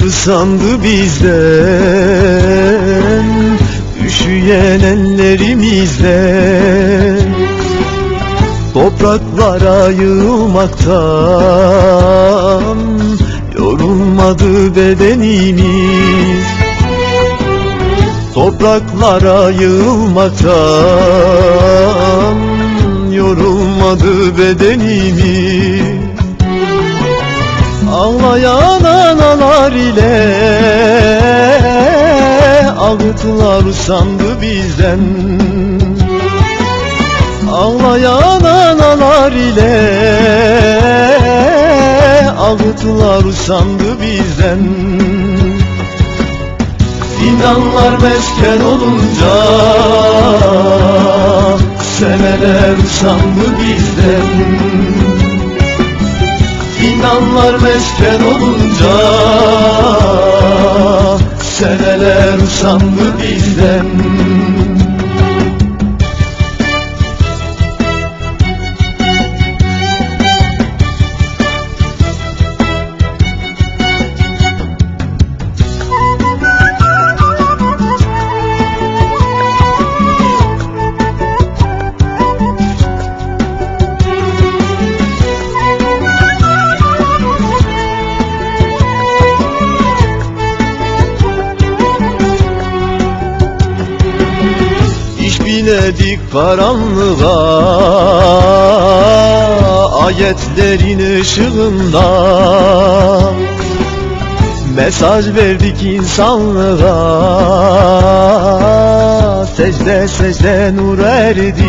sandı bizden Üşüyen ellerimizden Topraklara yığılmaktan Yorulmadı bedenimiz. Topraklara yığılmaktan Yorulmadı bedenimiz. Ağlayan analar ile Ağıtlar usandı bizden. Ağlayan analar ile Ağıtlar usandı bizden. Zindanlar mesken olunca Seneler usandı bizden. Zindanlar mesken olunca İş biledik karanlığa Ayetlerin ışığında. Mesaj verdik insanlığa Secde secde nur erdi.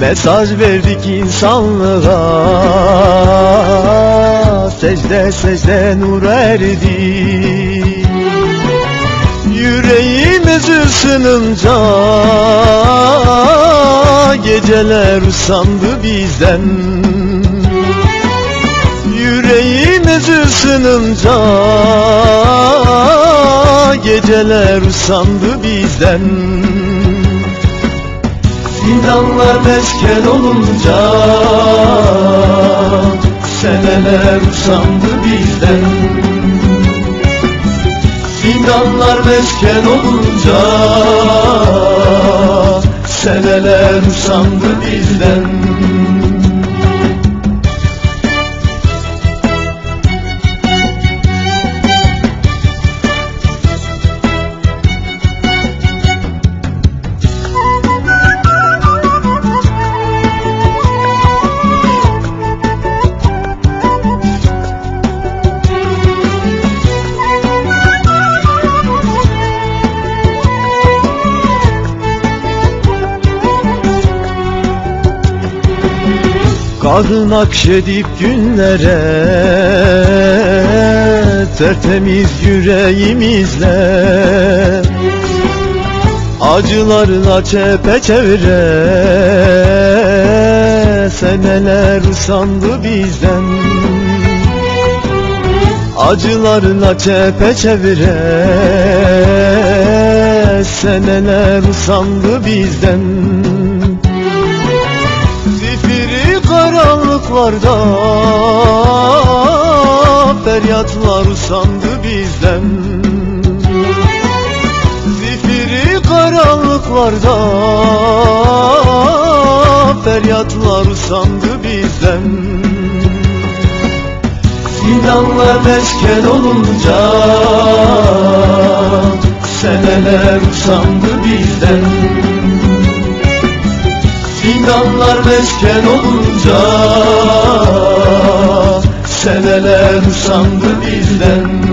Mesaj verdik insanlığa Secde secde nur erdi Yüreğimiz ısınınca Geceler usandı bizden. Yüreğimiz ısınınca Geceler usandı bizden. Zindanlar mesken olunca Seneler usandı bizden Zindanlar mesken olunca Seneler usandı bizden Kadın akşedip günlere Tertemiz yüreğimizle. Acılarla çepeçevre Seneler usandı bizden. Acılarla çepeçevre Seneler usandı bizden karanlıklarda Feryatlar usandı bizden. Zifiri karanlıklarda Feryatlar usandı bizden. Zindanlar mesken olunca Seneler usandı bizden Zindanlar mesken olunca Seneler usandı bizden